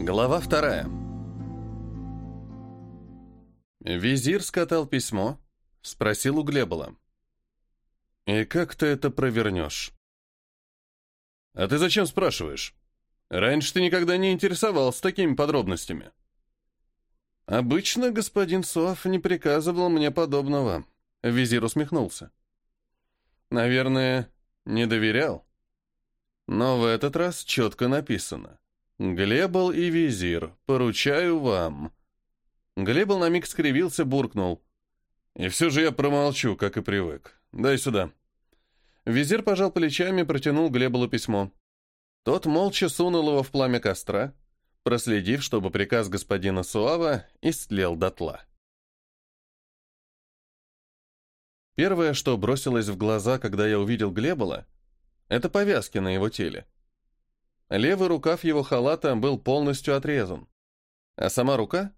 Глава вторая. Визир скатал письмо, спросил у Глебола. «И как ты это провернешь?» «А ты зачем спрашиваешь? Раньше ты никогда не интересовался такими подробностями». «Обычно господин Суав не приказывал мне подобного», — визир усмехнулся. «Наверное, не доверял. Но в этот раз четко написано. Глебл и визир, поручаю вам». Глебл на миг скривился, буркнул. «И все же я промолчу, как и привык. Дай сюда». Визир пожал плечами, протянул Глеболу письмо. Тот молча сунул его в пламя костра, проследив, чтобы приказ господина Суава истлел дотла. Первое, что бросилось в глаза, когда я увидел Глебола, это повязки на его теле. Левый рукав его халата был полностью отрезан, а сама рука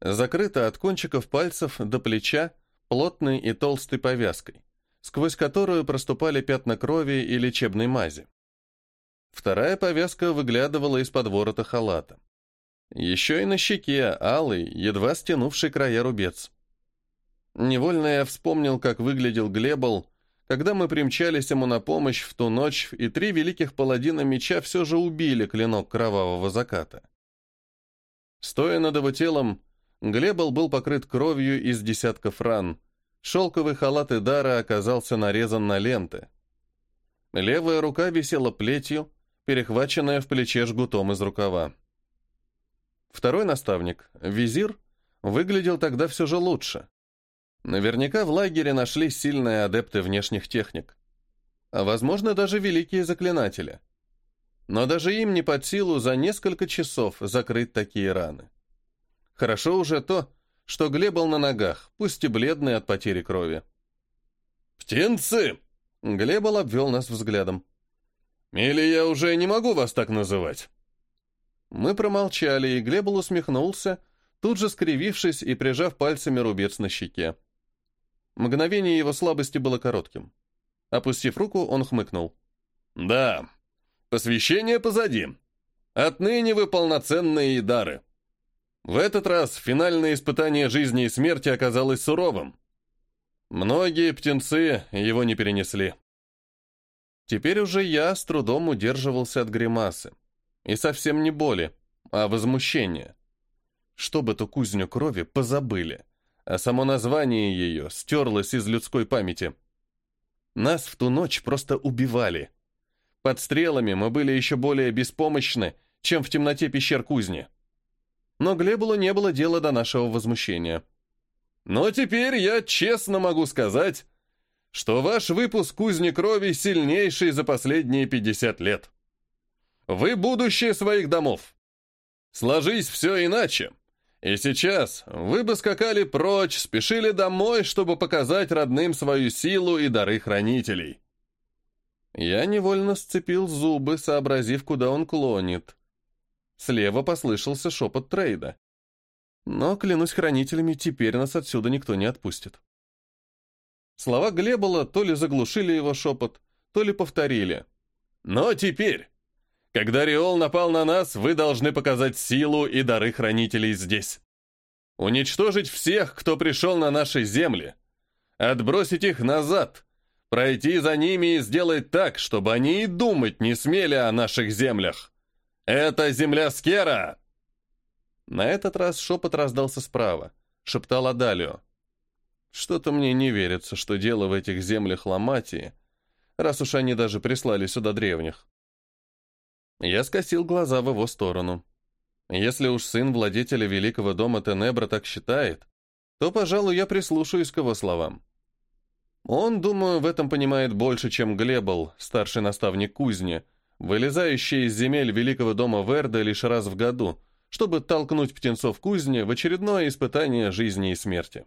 закрыта от кончиков пальцев до плеча плотной и толстой повязкой, сквозь которую проступали пятна крови и лечебной мази. Вторая повязка выглядывала из-под ворота халата. Еще и на щеке алый, едва стянувший края рубец. Невольно я вспомнил, как выглядел Глебл, когда мы примчались ему на помощь в ту ночь, и три великих паладина меча все же убили клинок кровавого заката. Стоя над его телом, Глебл был покрыт кровью из десятков ран. Шелковый халат Идара оказался нарезан на ленты. Левая рука висела плетью, перехваченная в плече жгутом из рукава. Второй наставник, визир, выглядел тогда все же лучше. Наверняка в лагере нашлись сильные адепты внешних техник. А возможно, даже великие заклинатели. Но даже им не под силу за несколько часов закрыть такие раны. Хорошо уже то, что Глеб на ногах, пусть и бледный от потери крови. «Птенцы!» — Глебал обвел нас взглядом. «Или я уже не могу вас так называть?» Мы промолчали, и Глебл усмехнулся, тут же скривившись и прижав пальцами рубец на щеке. Мгновение его слабости было коротким. Опустив руку, он хмыкнул. «Да, посвящение позади. Отныне вы полноценные дары. В этот раз финальное испытание жизни и смерти оказалось суровым. Многие птенцы его не перенесли». Теперь уже я с трудом удерживался от гримасы. И совсем не боли, а возмущения. Чтобы ту кузню крови позабыли а само название ее стерлось из людской памяти. Нас в ту ночь просто убивали. Под стрелами мы были еще более беспомощны, чем в темноте пещер кузни. Но Глебулу не было дела до нашего возмущения. Но теперь я честно могу сказать, что ваш выпуск кузни крови сильнейший за последние 50 лет. Вы будущее своих домов. Сложись все иначе, и сейчас вы бы скакали прочь, спешили домой, чтобы показать родным свою силу и дары хранителей. Я невольно сцепил зубы, сообразив, куда он клонит. Слева послышался шепот трейда. Но, клянусь хранителями, теперь нас отсюда никто не отпустит. Слова Глебола то ли заглушили его шепот, то ли повторили. «Но теперь когда Риол напал на нас, вы должны показать силу и дары хранителей здесь. Уничтожить всех, кто пришел на наши земли. Отбросить их назад. Пройти за ними и сделать так, чтобы они и думать не смели о наших землях. Это земля Скера!» На этот раз шепот раздался справа. Шептал Адалио. «Что-то мне не верится, что дело в этих землях Ламатии, раз уж они даже прислали сюда древних». Я скосил глаза в его сторону. Если уж сын владетеля великого дома Тенебра так считает, то, пожалуй, я прислушаюсь к его словам. Он, думаю, в этом понимает больше, чем Глебл, старший наставник кузни, вылезающий из земель великого дома Верда лишь раз в году, чтобы толкнуть птенцов кузни в очередное испытание жизни и смерти.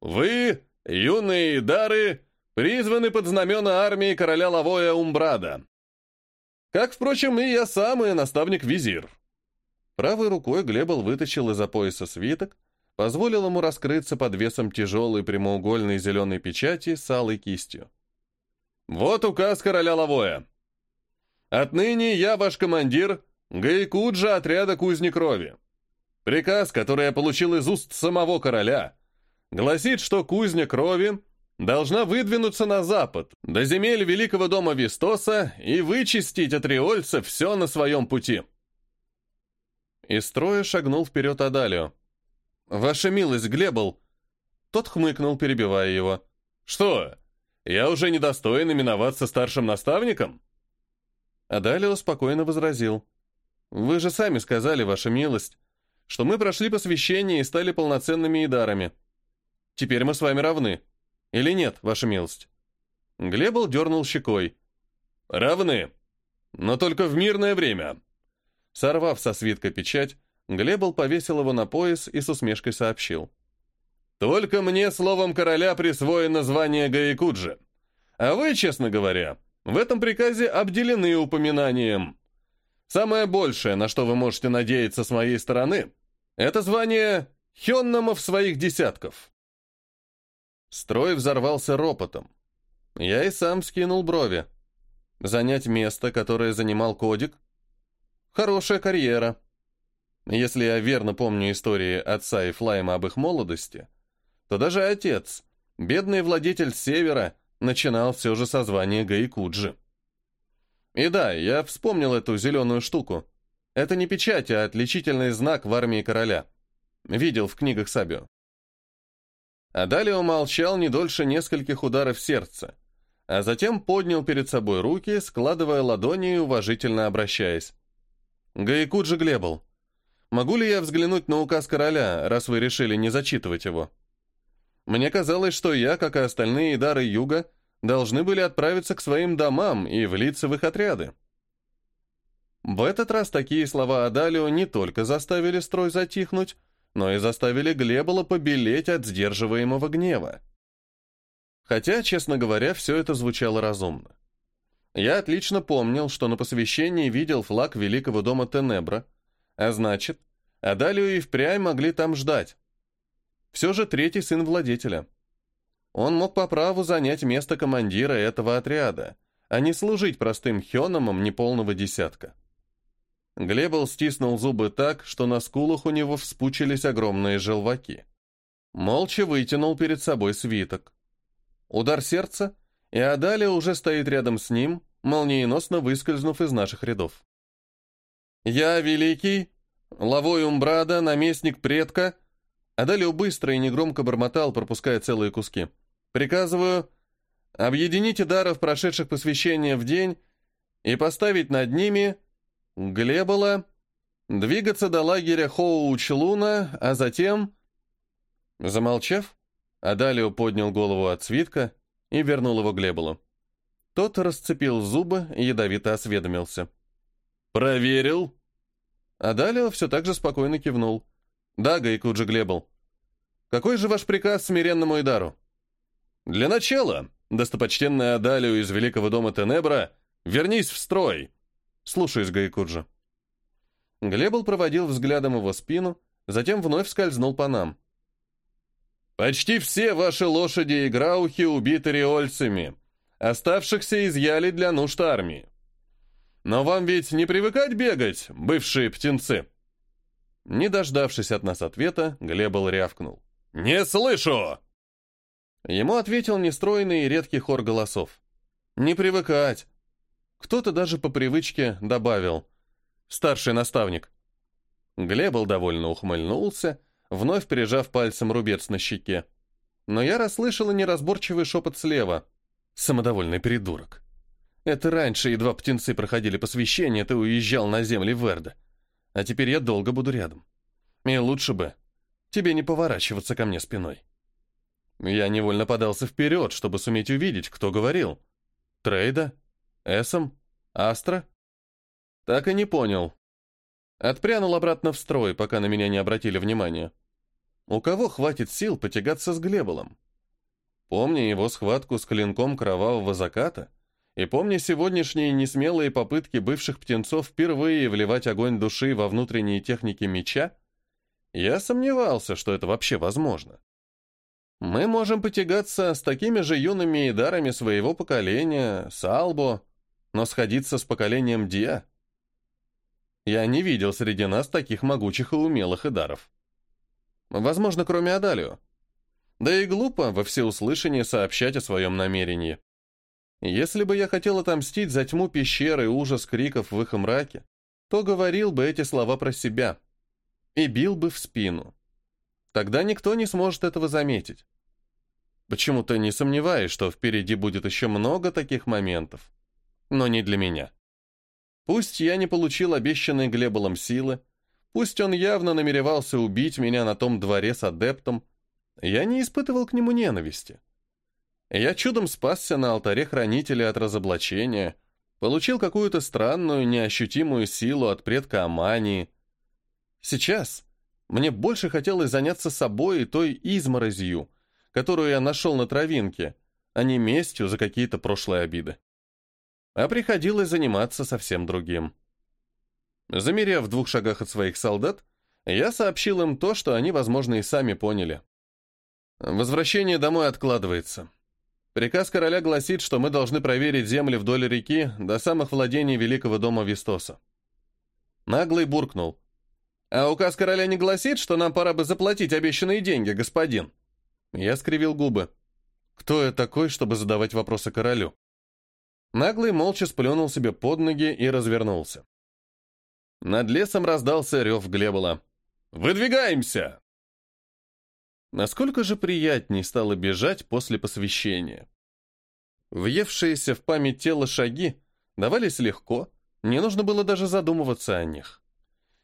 «Вы, юные дары, призваны под знамена армии короля Лавоя Умбрада», как, впрочем, и я сам, и наставник-визир. Правой рукой Глебл вытащил из-за пояса свиток, позволил ему раскрыться под весом тяжелой прямоугольной зеленой печати с алой кистью. «Вот указ короля Лавоя. Отныне я ваш командир, Гайкуджа отряда Кузни Крови. Приказ, который я получил из уст самого короля, гласит, что Кузня Крови должна выдвинуться на запад, до земель Великого дома Вистоса и вычистить от риольцев все на своем пути. Из строя шагнул вперед Адалио. «Ваша милость, Глебл!» Тот хмыкнул, перебивая его. «Что, я уже недостоин именоваться старшим наставником?» Адалио спокойно возразил. «Вы же сами сказали, ваша милость, что мы прошли посвящение и стали полноценными идарами. Теперь мы с вами равны. Или нет, ваша милость?» Глебл дернул щекой. «Равны. Но только в мирное время». Сорвав со свитка печать, Глебл повесил его на пояс и с усмешкой сообщил. «Только мне словом короля присвоено звание Гаикуджи. А вы, честно говоря, в этом приказе обделены упоминанием. Самое большее, на что вы можете надеяться с моей стороны, это звание Хенномов своих десятков. Строй взорвался ропотом. Я и сам скинул брови. Занять место, которое занимал Кодик? Хорошая карьера. Если я верно помню истории отца и Флайма об их молодости, то даже отец, бедный владетель Севера, начинал все же со звания Гаикуджи. И да, я вспомнил эту зеленую штуку. Это не печать, а отличительный знак в армии короля. Видел в книгах Сабио. А далее умолчал не дольше нескольких ударов сердца, а затем поднял перед собой руки, складывая ладони и уважительно обращаясь. «Гаикуджи Глебл, могу ли я взглянуть на указ короля, раз вы решили не зачитывать его?» Мне казалось, что я, как и остальные дары юга, должны были отправиться к своим домам и влиться в их отряды. В этот раз такие слова Адалио не только заставили строй затихнуть, но и заставили Глебола побелеть от сдерживаемого гнева. Хотя, честно говоря, все это звучало разумно. Я отлично помнил, что на посвящении видел флаг Великого дома Тенебра, а значит, Адалию и впрямь могли там ждать. Все же третий сын владетеля. Он мог по праву занять место командира этого отряда, а не служить простым хёномом неполного десятка. Глебл стиснул зубы так, что на скулах у него вспучились огромные желваки. Молча вытянул перед собой свиток. Удар сердца, и Адалия уже стоит рядом с ним, молниеносно выскользнув из наших рядов. «Я великий, Лавой Умбрада, наместник предка», Адалио быстро и негромко бормотал, пропуская целые куски. «Приказываю объединить даров, прошедших посвящение в день, и поставить над ними Глебола, двигаться до лагеря Хоу-Учелуна, а затем...» Замолчав, Адалио поднял голову от свитка и вернул его Глеболу. Тот расцепил зубы и ядовито осведомился. «Проверил?» Адалио все так же спокойно кивнул. «Да, Гайкуджи Глебл. Какой же ваш приказ смиренному Идару?» «Для начала, достопочтенная Адалио из Великого дома Тенебра, вернись в строй!» «Слушаюсь, Гайкуджи». Глебл проводил взглядом его спину, затем вновь скользнул по нам. «Почти все ваши лошади и граухи убиты риольцами. Оставшихся изъяли для нужд армии. Но вам ведь не привыкать бегать, бывшие птенцы?» Не дождавшись от нас ответа, Глебл рявкнул. «Не слышу!» Ему ответил нестройный и редкий хор голосов. «Не привыкать!» Кто-то даже по привычке добавил. «Старший наставник». Глебл довольно ухмыльнулся, вновь прижав пальцем рубец на щеке. Но я расслышала неразборчивый шепот слева. «Самодовольный придурок!» Это раньше едва птенцы проходили посвящение, ты уезжал на земли Верда. А теперь я долго буду рядом. И лучше бы тебе не поворачиваться ко мне спиной. Я невольно подался вперед, чтобы суметь увидеть, кто говорил. Трейда? Эсом? Астра? Так и не понял. Отпрянул обратно в строй, пока на меня не обратили внимания. У кого хватит сил потягаться с Глеболом? Помня его схватку с клинком кровавого заката, и помня сегодняшние несмелые попытки бывших птенцов впервые вливать огонь души во внутренние техники меча, я сомневался, что это вообще возможно. Мы можем потягаться с такими же юными идарами своего поколения, с Албо, но сходиться с поколением Диа. Я не видел среди нас таких могучих и умелых идаров. Возможно, кроме Адалио. Да и глупо во всеуслышание сообщать о своем намерении. Если бы я хотел отомстить за тьму пещеры и ужас криков в их мраке, то говорил бы эти слова про себя и бил бы в спину. Тогда никто не сможет этого заметить. Почему-то не сомневаюсь, что впереди будет еще много таких моментов. Но не для меня. Пусть я не получил обещанной Глеболом силы, пусть он явно намеревался убить меня на том дворе с адептом, я не испытывал к нему ненависти. Я чудом спасся на алтаре хранителя от разоблачения, получил какую-то странную, неощутимую силу от предка Амании. Сейчас мне больше хотелось заняться собой и той изморозью, которую я нашел на травинке, а не местью за какие-то прошлые обиды. А приходилось заниматься совсем другим. Замерев в двух шагах от своих солдат, я сообщил им то, что они, возможно, и сами поняли. Возвращение домой откладывается. Приказ короля гласит, что мы должны проверить земли вдоль реки до самых владений Великого дома Вистоса. Наглый буркнул. «А указ короля не гласит, что нам пора бы заплатить обещанные деньги, господин?» Я скривил губы. «Кто я такой, чтобы задавать вопросы королю?» Наглый молча сплюнул себе под ноги и развернулся. Над лесом раздался рев Глебола. «Выдвигаемся!» Насколько же приятней стало бежать после посвящения. Въевшиеся в память тела шаги давались легко, не нужно было даже задумываться о них.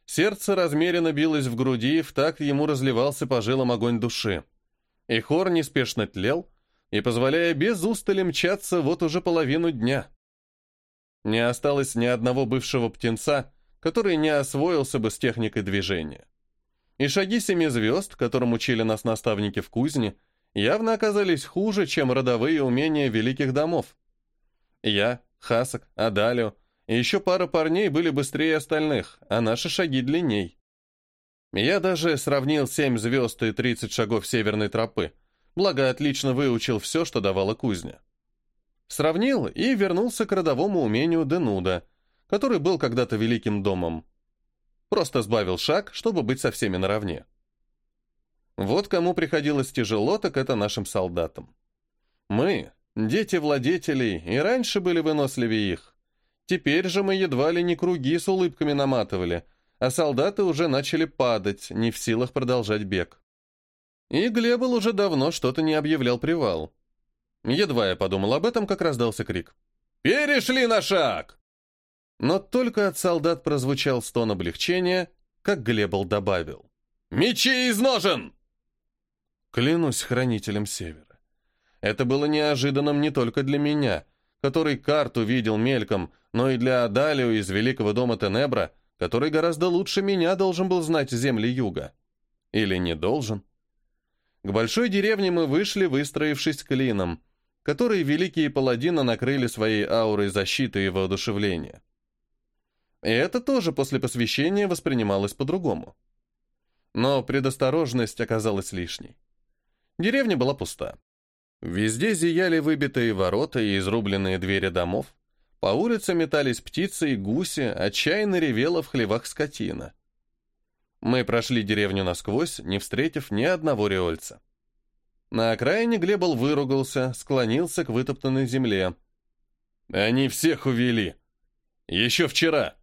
Сердце размеренно билось в груди, в такт ему разливался по жилам огонь души. И хор неспешно тлел, и позволяя без устали мчаться вот уже половину дня. Не осталось ни одного бывшего птенца, который не освоился бы с техникой движения. И шаги семи звезд, которым учили нас наставники в кузне, явно оказались хуже, чем родовые умения великих домов. Я, Хасак, Адалио и еще пара парней были быстрее остальных, а наши шаги длинней. Я даже сравнил семь звезд и тридцать шагов северной тропы, благо отлично выучил все, что давала кузня. Сравнил и вернулся к родовому умению Денуда, который был когда-то великим домом. Просто сбавил шаг, чтобы быть со всеми наравне. Вот кому приходилось тяжело, так это нашим солдатам. Мы, дети владетелей, и раньше были выносливее их. Теперь же мы едва ли не круги с улыбками наматывали, а солдаты уже начали падать, не в силах продолжать бег. И Глебл уже давно что-то не объявлял привал. Едва я подумал об этом, как раздался крик. «Перешли на шаг!» Но только от солдат прозвучал стон облегчения, как Глебл добавил. «Мечи из ножен!» Клянусь хранителем Севера. Это было неожиданным не только для меня, который карту видел мельком, но и для Адалио из Великого дома Тенебра, который гораздо лучше меня должен был знать земли юга. Или не должен. К большой деревне мы вышли, выстроившись клином, который великие паладины накрыли своей аурой защиты и воодушевления. И это тоже после посвящения воспринималось по-другому. Но предосторожность оказалась лишней. Деревня была пуста. Везде зияли выбитые ворота и изрубленные двери домов. По улице метались птицы и гуси, отчаянно ревела в хлевах скотина. Мы прошли деревню насквозь, не встретив ни одного риольца. На окраине Глебл выругался, склонился к вытоптанной земле. «Они всех увели! Еще вчера!»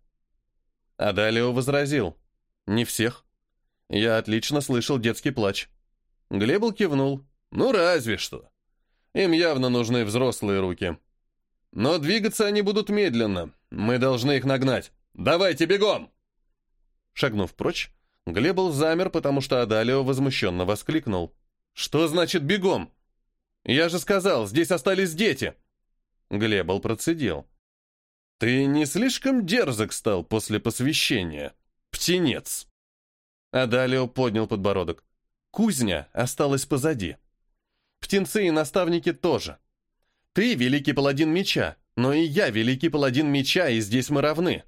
А Далио возразил. «Не всех. Я отлично слышал детский плач». Глебл кивнул. «Ну, разве что. Им явно нужны взрослые руки. Но двигаться они будут медленно. Мы должны их нагнать. Давайте бегом!» Шагнув прочь, Глебл замер, потому что Адалио возмущенно воскликнул. «Что значит бегом? Я же сказал, здесь остались дети!» Глебл процедил. «Ты не слишком дерзок стал после посвящения, птенец?» Адалио поднял подбородок. «Кузня осталась позади. Птенцы и наставники тоже. Ты великий паладин меча, но и я великий паладин меча, и здесь мы равны.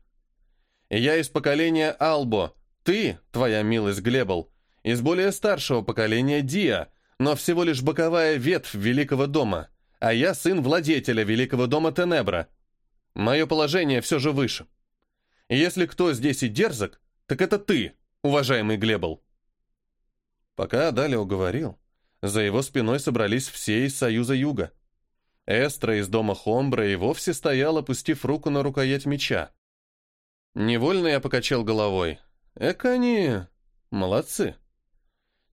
Я из поколения Албо, ты, твоя милость Глебл, из более старшего поколения Диа, но всего лишь боковая ветвь Великого дома, а я сын владетеля Великого дома Тенебра. Мое положение все же выше. Если кто здесь и дерзок, так это ты, уважаемый Глебл. Пока Адалио говорил, за его спиной собрались все из Союза Юга. Эстра из дома Хомбра и вовсе стоял, опустив руку на рукоять меча. Невольно я покачал головой. Эка они... молодцы.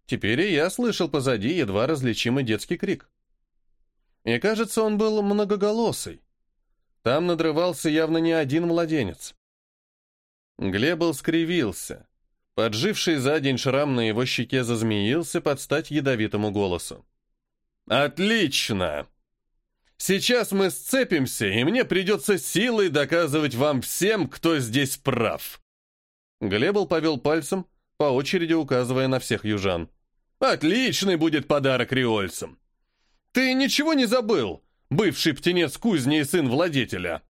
Теперь и я слышал позади едва различимый детский крик. И кажется, он был многоголосый. Там надрывался явно не один младенец. Глебл скривился. Подживший за день шрам на его щеке зазмеился под стать ядовитому голосу. «Отлично! Сейчас мы сцепимся, и мне придется силой доказывать вам всем, кто здесь прав!» Глебл повел пальцем, по очереди указывая на всех южан. «Отличный будет подарок риольцам! Ты ничего не забыл, бывший птенец кузни и сын владетеля?»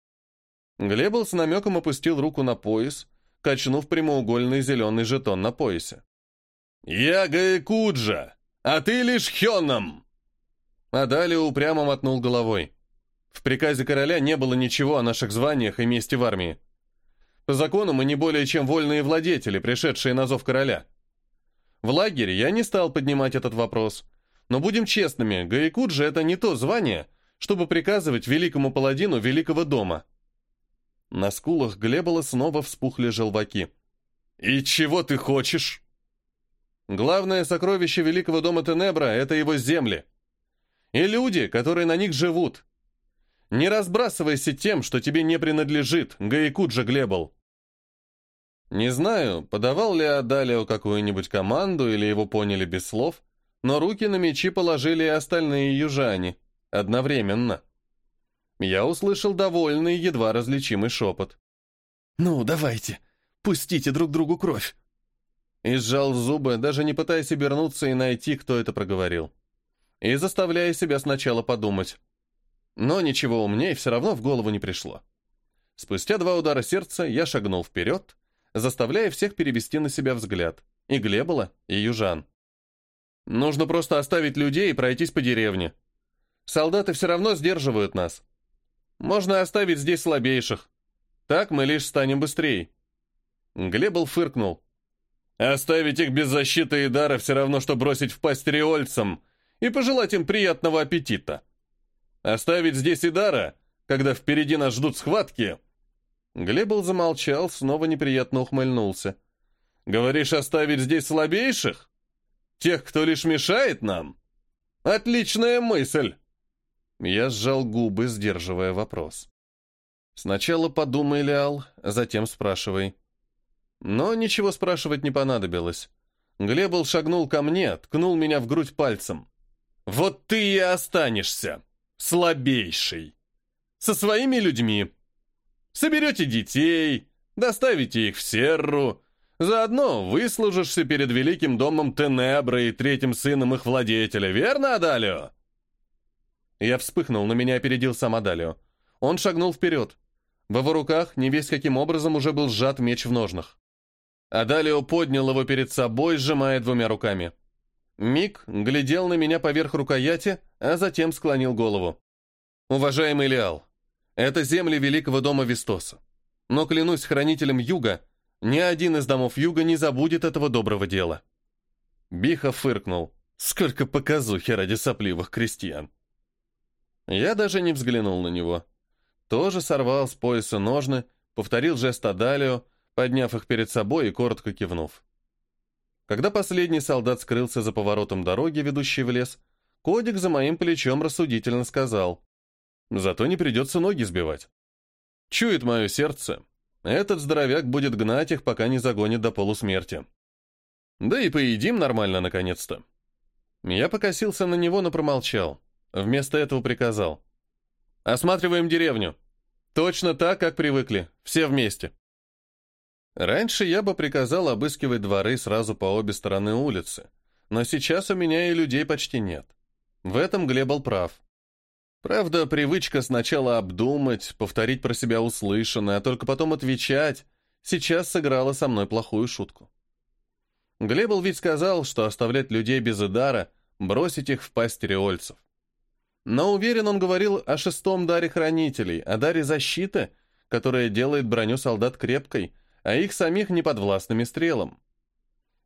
Глебл с намеком опустил руку на пояс, качнув прямоугольный зеленый жетон на поясе. «Я Гаекуджа, а ты лишь Хёном!» А далее упрямо мотнул головой. В приказе короля не было ничего о наших званиях и месте в армии. По закону мы не более чем вольные владетели, пришедшие на зов короля. В лагере я не стал поднимать этот вопрос. Но будем честными, Гаекуджа — это не то звание, чтобы приказывать великому паладину великого дома. На скулах Глебола снова вспухли желваки. «И чего ты хочешь?» «Главное сокровище Великого дома Тенебра — это его земли. И люди, которые на них живут. Не разбрасывайся тем, что тебе не принадлежит, Гаикуджа Глебол». Не знаю, подавал ли Адалио какую-нибудь команду или его поняли без слов, но руки на мечи положили и остальные южане. Одновременно. Я услышал довольный, едва различимый шепот. «Ну, давайте, пустите друг другу кровь!» И сжал зубы, даже не пытаясь обернуться и найти, кто это проговорил. И заставляя себя сначала подумать. Но ничего умнее все равно в голову не пришло. Спустя два удара сердца я шагнул вперед, заставляя всех перевести на себя взгляд. И Глебола, и Южан. Нужно просто оставить людей и пройтись по деревне. Солдаты все равно сдерживают нас. Можно оставить здесь слабейших. Так мы лишь станем быстрее. Глебл фыркнул. Оставить их без защиты и дара все равно, что бросить в пасть риольцам и пожелать им приятного аппетита. Оставить здесь и дара, когда впереди нас ждут схватки. Глебл замолчал, снова неприятно ухмыльнулся. Говоришь, оставить здесь слабейших? Тех, кто лишь мешает нам? Отличная мысль. Я сжал губы, сдерживая вопрос. Сначала подумай, Лиал, затем спрашивай. Но ничего спрашивать не понадобилось. Глебл шагнул ко мне, ткнул меня в грудь пальцем. «Вот ты и останешься, слабейший, со своими людьми. Соберете детей, доставите их в Серру, заодно выслужишься перед великим домом Тенебра и третьим сыном их владетеля, верно, Адалио?» Я вспыхнул, но меня опередил сам Адалио. Он шагнул вперед. В его руках, не весь каким образом, уже был сжат меч в ножнах. Адалио поднял его перед собой, сжимая двумя руками. Мик глядел на меня поверх рукояти, а затем склонил голову. «Уважаемый Леал, это земли Великого дома Вистоса. Но, клянусь хранителем Юга, ни один из домов Юга не забудет этого доброго дела». Биха фыркнул. «Сколько показухи ради сопливых крестьян!» Я даже не взглянул на него. Тоже сорвал с пояса ножны, повторил жест Адалио, подняв их перед собой и коротко кивнув. Когда последний солдат скрылся за поворотом дороги, ведущей в лес, Кодик за моим плечом рассудительно сказал, «Зато не придется ноги сбивать. Чует мое сердце, этот здоровяк будет гнать их, пока не загонит до полусмерти. Да и поедим нормально, наконец-то». Я покосился на него, но промолчал. Вместо этого приказал. «Осматриваем деревню. Точно так, как привыкли. Все вместе». Раньше я бы приказал обыскивать дворы сразу по обе стороны улицы, но сейчас у меня и людей почти нет. В этом Глеб прав. Правда, привычка сначала обдумать, повторить про себя услышанное, а только потом отвечать, сейчас сыграла со мной плохую шутку. Глебл ведь сказал, что оставлять людей без удара, бросить их в пасть риольцев. Но уверен, он говорил о шестом даре хранителей, о даре защиты, которое делает броню солдат крепкой, а их самих неподвластными стрелам.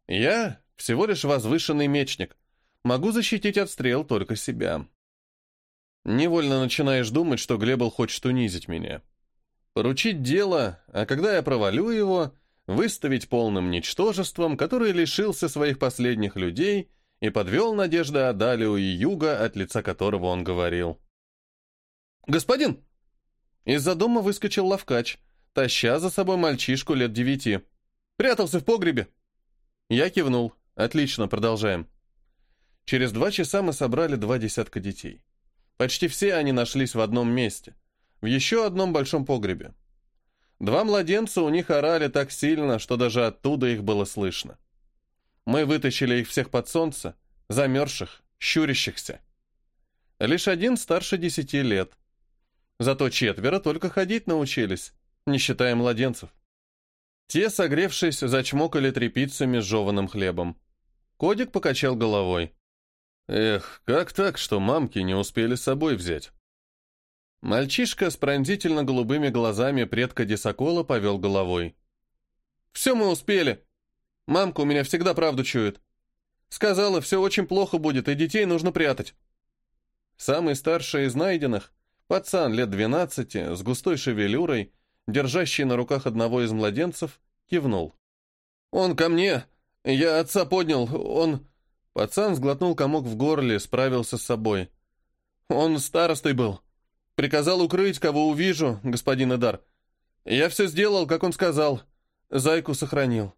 Я всего лишь возвышенный мечник, могу защитить от стрел только себя. Невольно начинаешь думать, что Глебл хочет унизить меня. Поручить дело, а когда я провалю его, выставить полным ничтожеством, который лишился своих последних людей и подвел надежды Адалио и Юга, от лица которого он говорил. «Господин!» Из-за дома выскочил ловкач, таща за собой мальчишку лет девяти. «Прятался в погребе!» Я кивнул. «Отлично, продолжаем». Через два часа мы собрали два десятка детей. Почти все они нашлись в одном месте, в еще одном большом погребе. Два младенца у них орали так сильно, что даже оттуда их было слышно. Мы вытащили их всех под солнце, замерзших, щурящихся. Лишь один старше десяти лет. Зато четверо только ходить научились, не считая младенцев. Те, согревшись, зачмокали трепицами с жеваным хлебом. Кодик покачал головой. Эх, как так, что мамки не успели с собой взять? Мальчишка с пронзительно голубыми глазами предка Десокола повел головой. «Все мы успели. Мамка у меня всегда правду чует. Сказала, все очень плохо будет, и детей нужно прятать». Самый старший из найденных, пацан лет двенадцати, с густой шевелюрой, держащий на руках одного из младенцев, кивнул. «Он ко мне. Я отца поднял. Он...» Пацан сглотнул комок в горле, справился с собой. «Он старостой был. Приказал укрыть, кого увижу, господин Эдар. Я все сделал, как он сказал. Зайку сохранил».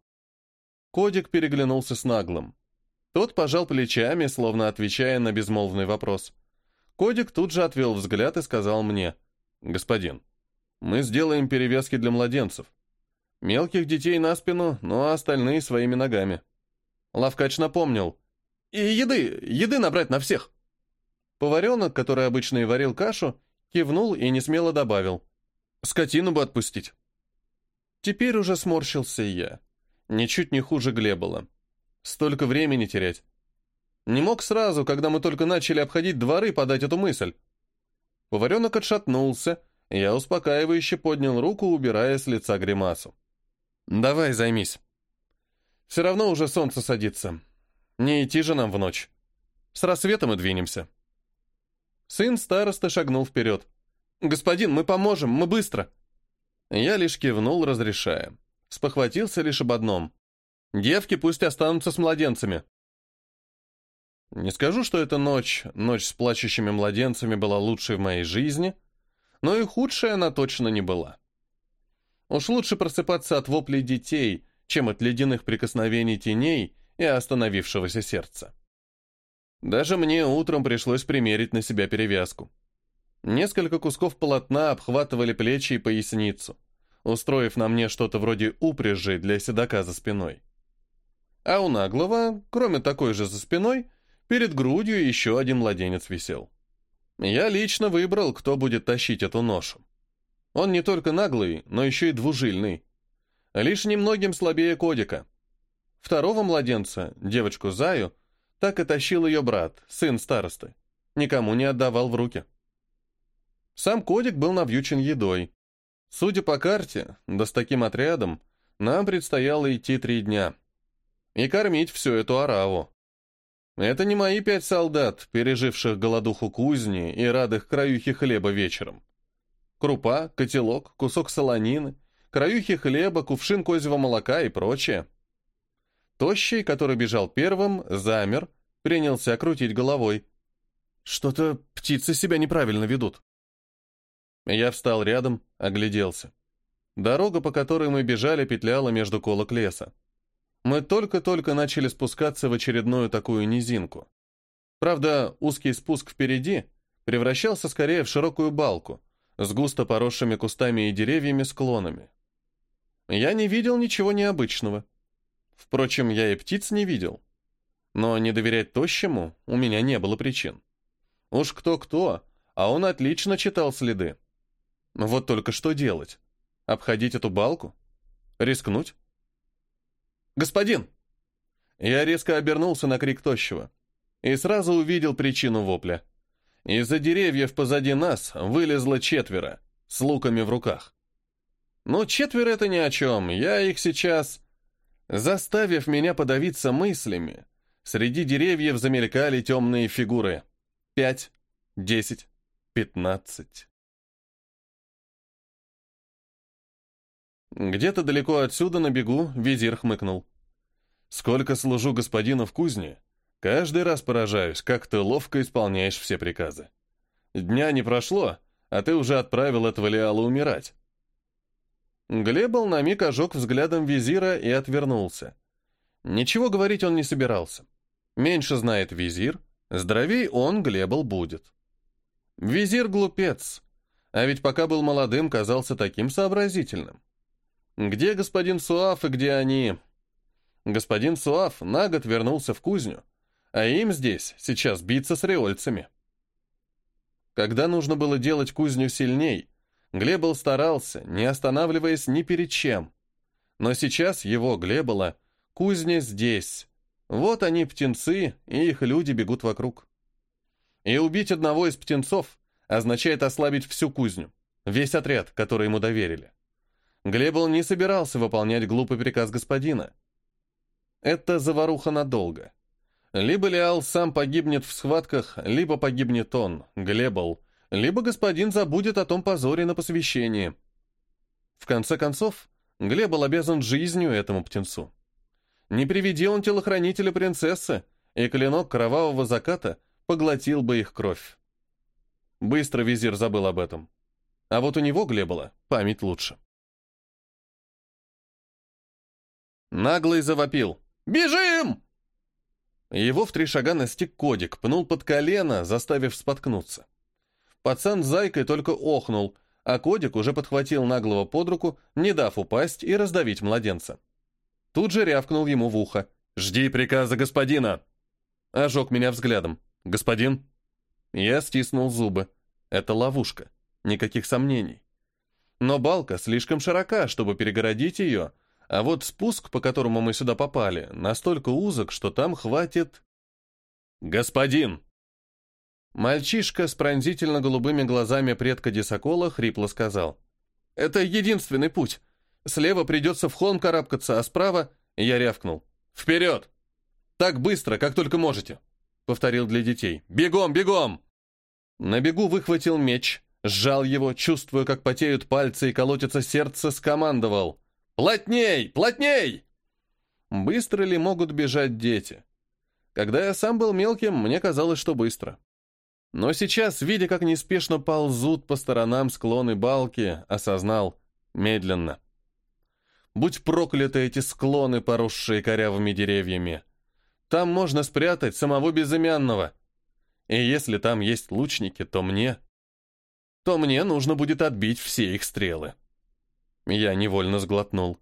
Кодик переглянулся с наглым. Тот пожал плечами, словно отвечая на безмолвный вопрос. Кодик тут же отвел взгляд и сказал мне, «Господин, мы сделаем перевязки для младенцев. Мелких детей на спину, ну а остальные своими ногами». Лавкач напомнил, и еды, еды набрать на всех. Поваренок, который обычно и варил кашу, кивнул и несмело добавил. Скотину бы отпустить. Теперь уже сморщился и я. Ничуть не хуже Глебола. Столько времени терять. Не мог сразу, когда мы только начали обходить дворы, подать эту мысль. Поваренок отшатнулся, я успокаивающе поднял руку, убирая с лица гримасу. «Давай займись. Все равно уже солнце садится. Не идти же нам в ночь. С рассветом и двинемся. Сын староста шагнул вперед. «Господин, мы поможем, мы быстро!» Я лишь кивнул, разрешая. Спохватился лишь об одном. «Девки пусть останутся с младенцами». Не скажу, что эта ночь, ночь с плачущими младенцами, была лучшей в моей жизни, но и худшей она точно не была. Уж лучше просыпаться от воплей детей, чем от ледяных прикосновений теней и остановившегося сердца. Даже мне утром пришлось примерить на себя перевязку. Несколько кусков полотна обхватывали плечи и поясницу, устроив на мне что-то вроде упряжи для седока за спиной. А у наглого, кроме такой же за спиной, перед грудью еще один младенец висел. Я лично выбрал, кто будет тащить эту ношу. Он не только наглый, но еще и двужильный. Лишь немногим слабее кодика. Второго младенца, девочку Заю, так и тащил ее брат, сын старосты. Никому не отдавал в руки. Сам Кодик был навьючен едой. Судя по карте, да с таким отрядом, нам предстояло идти три дня. И кормить всю эту ораву. Это не мои пять солдат, переживших голодуху кузни и радых краюхи хлеба вечером. Крупа, котелок, кусок солонины, краюхи хлеба, кувшин козьего молока и прочее. Тощий, который бежал первым, замер, принялся крутить головой. Что-то птицы себя неправильно ведут. Я встал рядом, огляделся. Дорога, по которой мы бежали, петляла между колок леса. Мы только-только начали спускаться в очередную такую низинку. Правда, узкий спуск впереди превращался скорее в широкую балку с густо поросшими кустами и деревьями склонами. Я не видел ничего необычного. Впрочем, я и птиц не видел. Но не доверять тощему у меня не было причин. Уж кто-кто, а он отлично читал следы. Вот только что делать? Обходить эту балку? Рискнуть? «Господин!» Я резко обернулся на крик тощего и сразу увидел причину вопля. Из-за деревьев позади нас вылезло четверо, с луками в руках. Но четверо — это ни о чем, я их сейчас... Заставив меня подавиться мыслями, среди деревьев замелькали темные фигуры. Пять, десять, пятнадцать. Где-то далеко отсюда на бегу визир хмыкнул. «Сколько служу господину в кузне, каждый раз поражаюсь, как ты ловко исполняешь все приказы. Дня не прошло, а ты уже отправил этого Леала умирать». Глебл на миг ожег взглядом визира и отвернулся. Ничего говорить он не собирался. Меньше знает визир, здоровей он, Глебл, будет. Визир глупец, а ведь пока был молодым, казался таким сообразительным. Где господин Суаф и где они? Господин Суаф на год вернулся в кузню, а им здесь сейчас биться с реольцами. Когда нужно было делать кузню сильней, Глебл старался, не останавливаясь ни перед чем. Но сейчас его, Глебола, кузня здесь. Вот они, птенцы, и их люди бегут вокруг. И убить одного из птенцов означает ослабить всю кузню, весь отряд, который ему доверили. Глебл не собирался выполнять глупый приказ господина. Это заваруха надолго. Либо Леал сам погибнет в схватках, либо погибнет он, Глебл, либо господин забудет о том позоре на посвящении. В конце концов, Глебл обязан жизнью этому птенцу. Не приведи он телохранителя принцессы, и клинок кровавого заката поглотил бы их кровь. Быстро визир забыл об этом. А вот у него, Глебола, память лучше. Наглый завопил. «Бежим!» Его в три шага настиг кодик, пнул под колено, заставив споткнуться. Пацан с зайкой только охнул, а кодик уже подхватил наглого под руку, не дав упасть и раздавить младенца. Тут же рявкнул ему в ухо. «Жди приказа господина!» Ожег меня взглядом. «Господин?» Я стиснул зубы. Это ловушка. Никаких сомнений. Но балка слишком широка, чтобы перегородить ее, а вот спуск, по которому мы сюда попали, настолько узок, что там хватит... «Господин!» Мальчишка с пронзительно голубыми глазами предка Десокола хрипло сказал. «Это единственный путь. Слева придется в холм карабкаться, а справа...» Я рявкнул. «Вперед! Так быстро, как только можете!» Повторил для детей. «Бегом, бегом!» На бегу выхватил меч, сжал его, чувствуя, как потеют пальцы и колотится сердце, скомандовал. «Плотней! Плотней!» Быстро ли могут бежать дети? Когда я сам был мелким, мне казалось, что быстро. Но сейчас, видя, как неспешно ползут по сторонам склоны балки, осознал медленно. Будь прокляты эти склоны, поросшие корявыми деревьями. Там можно спрятать самого безымянного. И если там есть лучники, то мне... То мне нужно будет отбить все их стрелы. Я невольно сглотнул.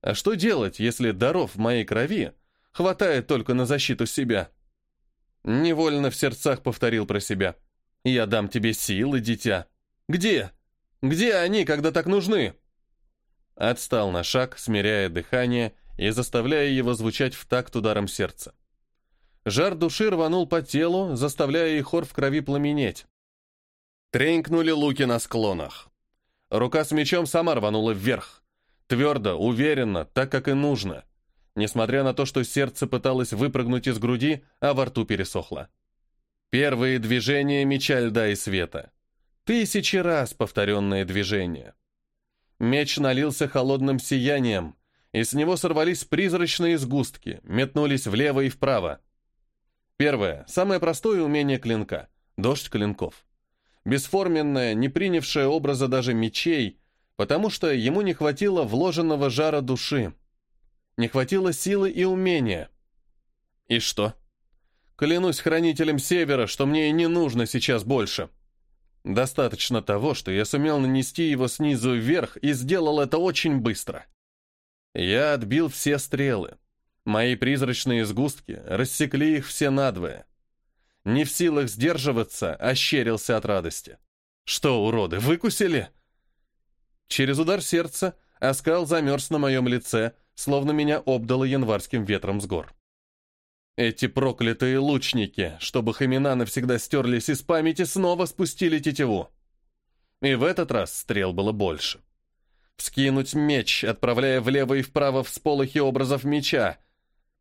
А что делать, если даров в моей крови хватает только на защиту себя? Невольно в сердцах повторил про себя. Я дам тебе силы, дитя. Где? Где они, когда так нужны? Отстал на шаг, смиряя дыхание и заставляя его звучать в такт ударом сердца. Жар души рванул по телу, заставляя и хор в крови пламенеть. Тренькнули луки на склонах. Рука с мечом сама рванула вверх. Твердо, уверенно, так, как и нужно. Несмотря на то, что сердце пыталось выпрыгнуть из груди, а во рту пересохло. Первые движения меча льда и света. Тысячи раз повторенные движения. Меч налился холодным сиянием, и с него сорвались призрачные сгустки, метнулись влево и вправо. Первое, самое простое умение клинка — дождь клинков бесформенное, не принявшее образа даже мечей, потому что ему не хватило вложенного жара души. Не хватило силы и умения. И что? Клянусь хранителем Севера, что мне и не нужно сейчас больше. Достаточно того, что я сумел нанести его снизу вверх и сделал это очень быстро. Я отбил все стрелы. Мои призрачные сгустки рассекли их все надвое не в силах сдерживаться, ощерился от радости. «Что, уроды, выкусили?» Через удар сердца оскал замерз на моем лице, словно меня обдало январским ветром с гор. Эти проклятые лучники, чтобы их навсегда стерлись из памяти, снова спустили тетиву. И в этот раз стрел было больше. Вскинуть меч, отправляя влево и вправо всполохи образов меча.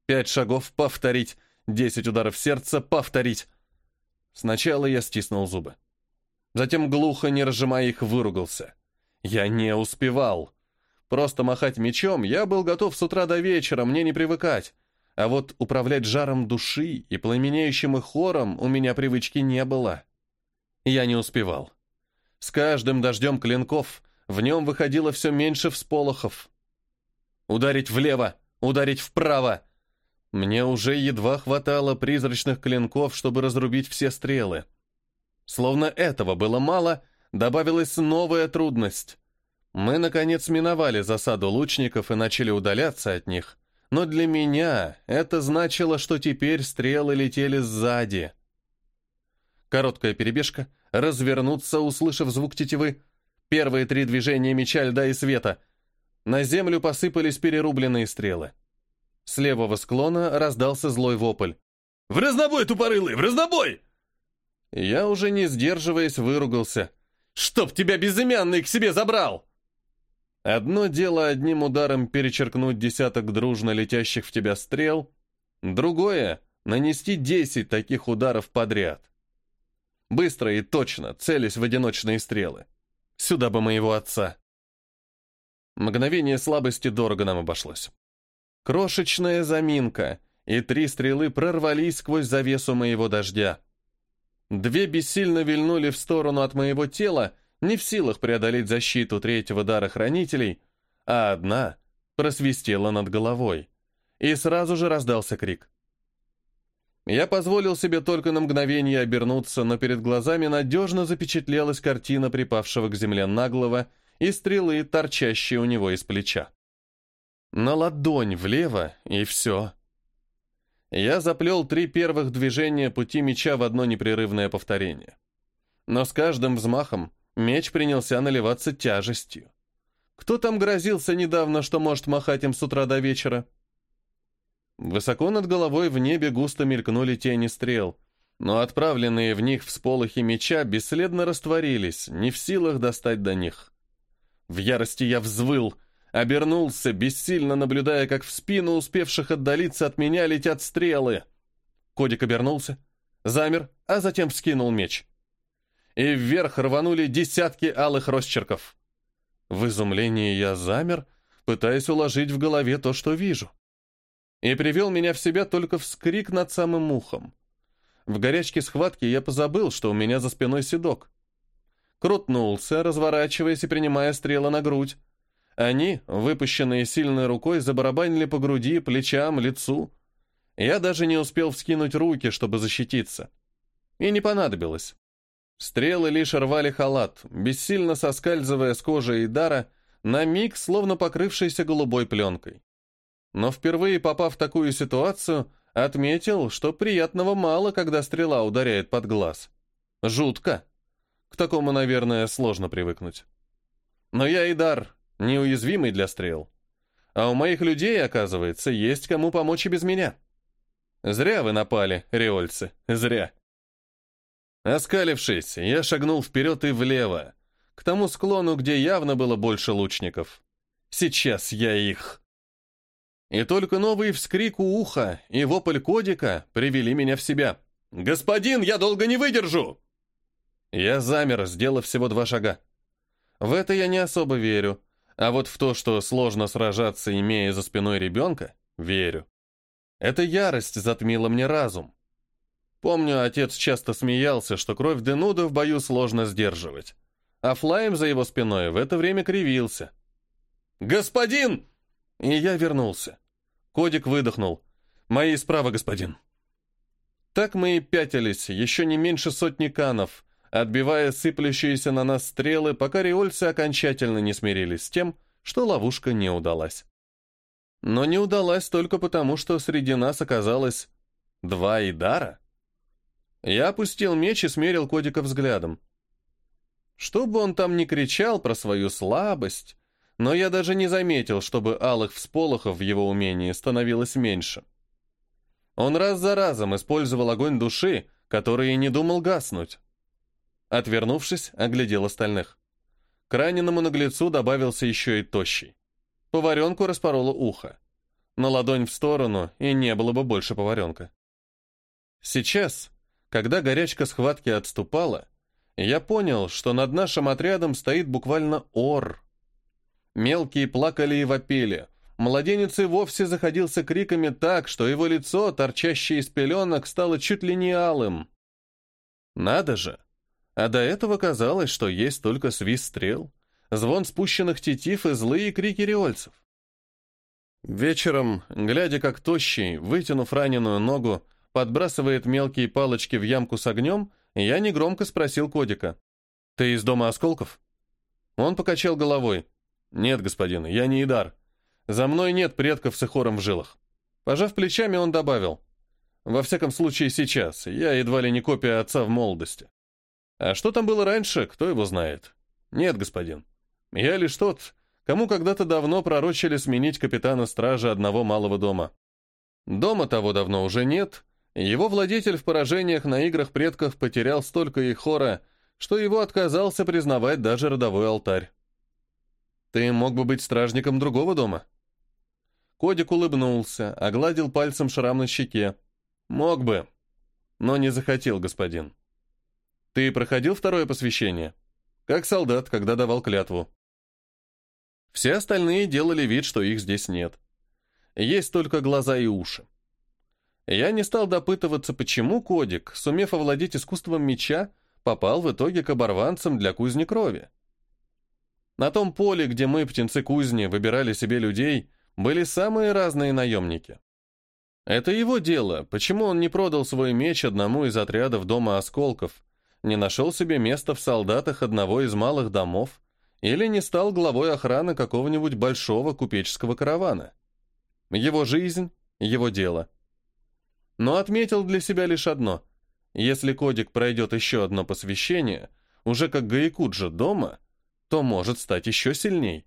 Пять шагов повторить, десять ударов сердца повторить. Сначала я стиснул зубы. Затем глухо, не разжимая их, выругался. Я не успевал. Просто махать мечом я был готов с утра до вечера, мне не привыкать. А вот управлять жаром души и пламенеющим их хором у меня привычки не было. Я не успевал. С каждым дождем клинков в нем выходило все меньше всполохов. Ударить влево, ударить вправо. Мне уже едва хватало призрачных клинков, чтобы разрубить все стрелы. Словно этого было мало, добавилась новая трудность. Мы, наконец, миновали засаду лучников и начали удаляться от них но для меня это значило, что теперь стрелы летели сзади. Короткая перебежка, развернуться, услышав звук тетивы, первые три движения меча льда и света. На землю посыпались перерубленные стрелы. С левого склона раздался злой вопль. «В разнобой, тупорылый, в разнобой!» Я уже не сдерживаясь выругался. «Чтоб тебя безымянный к себе забрал!» Одно дело одним ударом перечеркнуть десяток дружно летящих в тебя стрел, другое — нанести десять таких ударов подряд. Быстро и точно, целясь в одиночные стрелы. Сюда бы моего отца. Мгновение слабости дорого нам обошлось. Крошечная заминка, и три стрелы прорвались сквозь завесу моего дождя. Две бессильно вильнули в сторону от моего тела, не в силах преодолеть защиту третьего дара хранителей, а одна просвистела над головой. И сразу же раздался крик. Я позволил себе только на мгновение обернуться, но перед глазами надежно запечатлелась картина припавшего к земле наглого и стрелы, торчащие у него из плеча. На ладонь влево, и все. Я заплел три первых движения пути меча в одно непрерывное повторение. Но с каждым взмахом Меч принялся наливаться тяжестью. Кто там грозился недавно, что может махать им с утра до вечера? Высоко над головой в небе густо мелькнули тени стрел, но отправленные в них всполохи меча бесследно растворились, не в силах достать до них. В ярости я взвыл, обернулся, бессильно наблюдая, как в спину успевших отдалиться от меня летят стрелы. Кодик обернулся, замер, а затем вскинул меч и вверх рванули десятки алых росчерков. В изумлении я замер, пытаясь уложить в голове то, что вижу. И привел меня в себя только вскрик над самым ухом. В горячке схватки я позабыл, что у меня за спиной седок. Крутнулся, разворачиваясь и принимая стрелы на грудь. Они, выпущенные сильной рукой, забарабанили по груди, плечам, лицу. Я даже не успел вскинуть руки, чтобы защититься. И не понадобилось. Стрелы лишь рвали халат, бессильно соскальзывая с кожи и дара, на миг словно покрывшейся голубой пленкой. Но впервые попав в такую ситуацию, отметил, что приятного мало, когда стрела ударяет под глаз. Жутко. К такому, наверное, сложно привыкнуть. Но я и дар, неуязвимый для стрел. А у моих людей, оказывается, есть кому помочь и без меня. Зря вы напали, риольцы, зря. Оскалившись, я шагнул вперед и влево, к тому склону, где явно было больше лучников. Сейчас я их. И только новый вскрик у уха и вопль кодика привели меня в себя. «Господин, я долго не выдержу!» Я замер, сделав всего два шага. В это я не особо верю, а вот в то, что сложно сражаться, имея за спиной ребенка, верю. Эта ярость затмила мне разум. Помню, отец часто смеялся, что кровь Денуда в бою сложно сдерживать. А Флайм за его спиной в это время кривился. «Господин!» И я вернулся. Кодик выдохнул. «Мои справа, господин». Так мы и пятились, еще не меньше сотни канов, отбивая сыплющиеся на нас стрелы, пока риольцы окончательно не смирились с тем, что ловушка не удалась. Но не удалась только потому, что среди нас оказалось два Идара. Я опустил меч и смерил Кодика взглядом. Что бы он там ни кричал про свою слабость, но я даже не заметил, чтобы алых всполохов в его умении становилось меньше. Он раз за разом использовал огонь души, который и не думал гаснуть. Отвернувшись, оглядел остальных. К раненому наглецу добавился еще и тощий. Поваренку распороло ухо. На ладонь в сторону, и не было бы больше поваренка. Сейчас, когда горячка схватки отступала, я понял, что над нашим отрядом стоит буквально ор. Мелкие плакали и вопили. Младенец и вовсе заходился криками так, что его лицо, торчащее из пеленок, стало чуть ли не алым. Надо же! А до этого казалось, что есть только свист стрел, звон спущенных тетив и злые крики риольцев. Вечером, глядя как тощий, вытянув раненую ногу, подбрасывает мелкие палочки в ямку с огнем, я негромко спросил Кодика. «Ты из дома осколков?» Он покачал головой. «Нет, господин, я не Идар. За мной нет предков с Ихором в жилах». Пожав плечами, он добавил. «Во всяком случае, сейчас. Я едва ли не копия отца в молодости. А что там было раньше, кто его знает? Нет, господин. Я лишь тот, кому когда-то давно пророчили сменить капитана стражи одного малого дома. Дома того давно уже нет, его владетель в поражениях на играх предков потерял столько ихора, что его отказался признавать даже родовой алтарь. Ты мог бы быть стражником другого дома. Кодик улыбнулся, огладил пальцем шрам на щеке. Мог бы, но не захотел, господин. Ты проходил второе посвящение? Как солдат, когда давал клятву. Все остальные делали вид, что их здесь нет. Есть только глаза и уши. Я не стал допытываться, почему Кодик, сумев овладеть искусством меча, попал в итоге к оборванцам для кузни крови. На том поле, где мы, птенцы кузни, выбирали себе людей, были самые разные наемники. Это его дело, почему он не продал свой меч одному из отрядов Дома Осколков, не нашел себе места в солдатах одного из малых домов или не стал главой охраны какого-нибудь большого купеческого каравана. Его жизнь, его дело — но отметил для себя лишь одно. Если кодик пройдет еще одно посвящение, уже как Гаякуджа дома, то может стать еще сильней.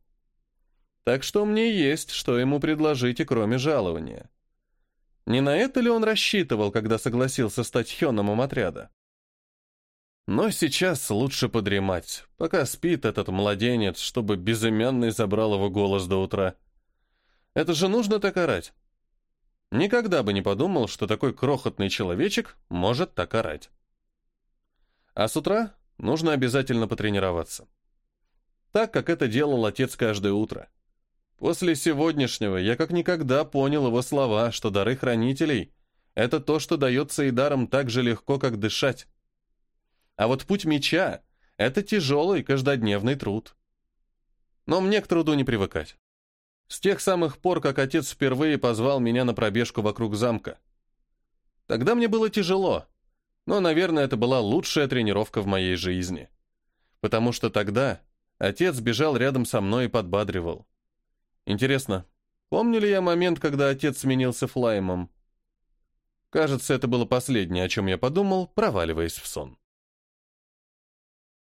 Так что мне есть, что ему предложить и кроме жалования. Не на это ли он рассчитывал, когда согласился стать хёномом отряда? Но сейчас лучше подремать, пока спит этот младенец, чтобы безымянный забрал его голос до утра. Это же нужно так орать. Никогда бы не подумал, что такой крохотный человечек может так орать. А с утра нужно обязательно потренироваться. Так, как это делал отец каждое утро. После сегодняшнего я как никогда понял его слова, что дары хранителей — это то, что дается и даром так же легко, как дышать. А вот путь меча — это тяжелый каждодневный труд. Но мне к труду не привыкать. С тех самых пор, как отец впервые позвал меня на пробежку вокруг замка. Тогда мне было тяжело, но, наверное, это была лучшая тренировка в моей жизни. Потому что тогда отец бежал рядом со мной и подбадривал. Интересно, помню ли я момент, когда отец сменился флаймом? Кажется, это было последнее, о чем я подумал, проваливаясь в сон.